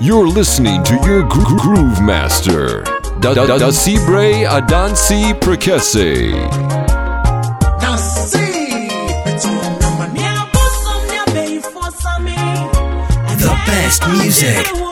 You're listening to your gro- groove master, Da Da Da Sibre Adansi Prekese. The best music.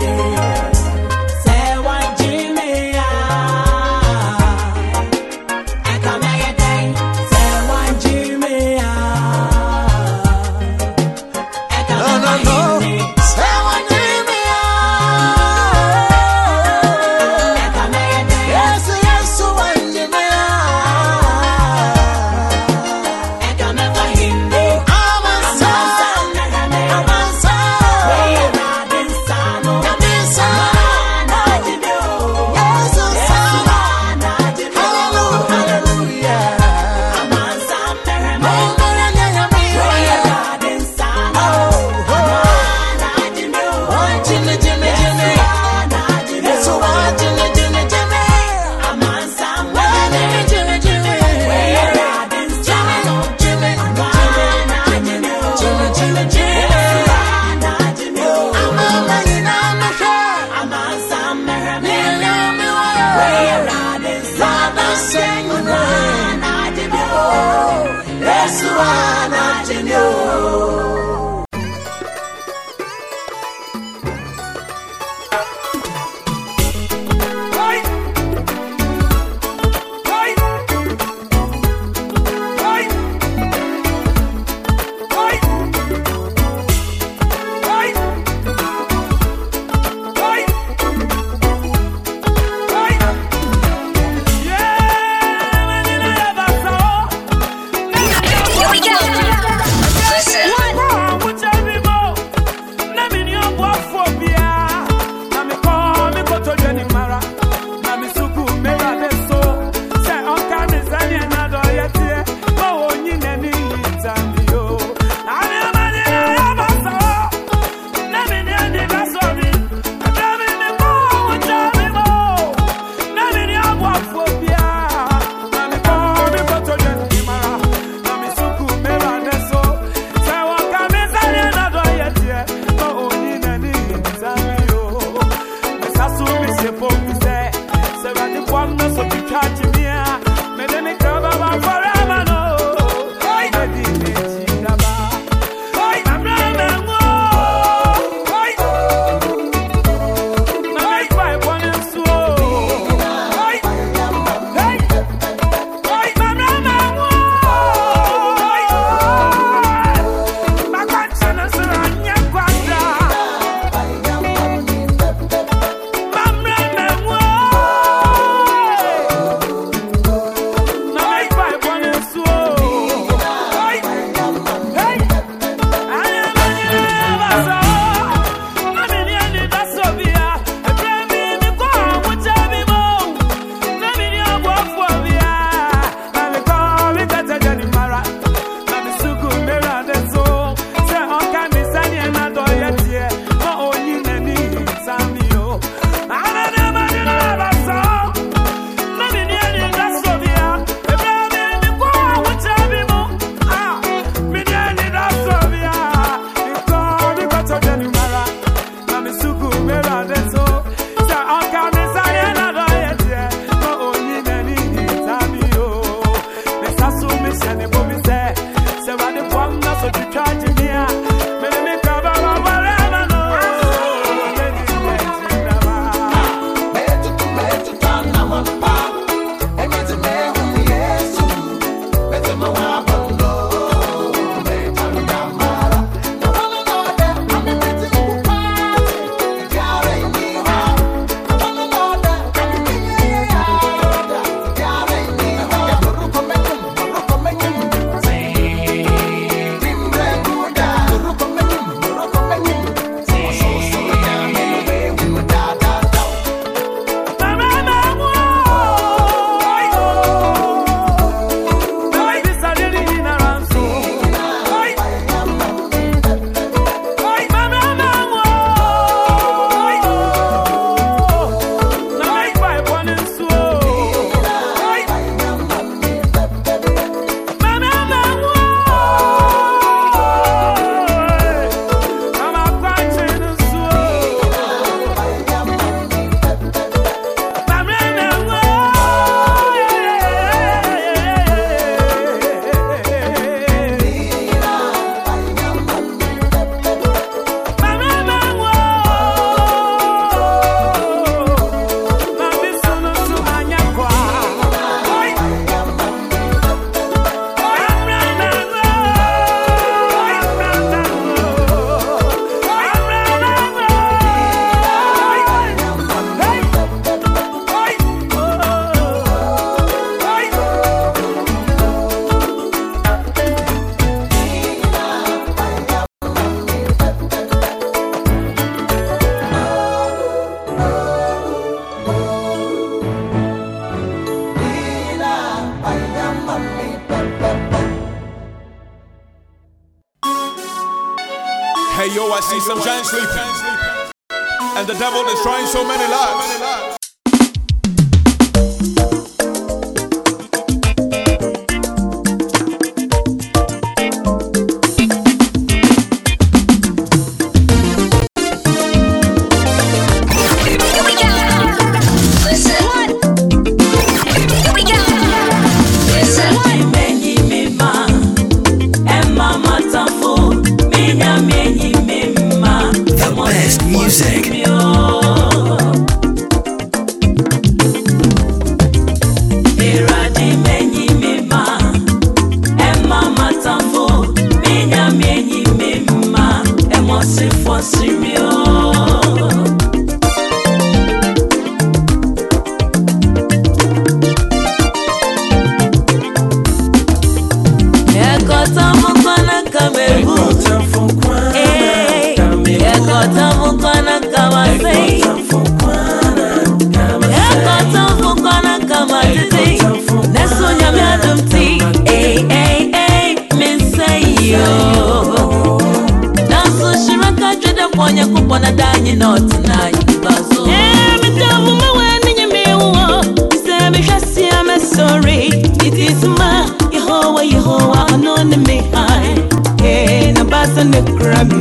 day. in you. I'm sleeping. And the devil is trying so many lives. Grammy.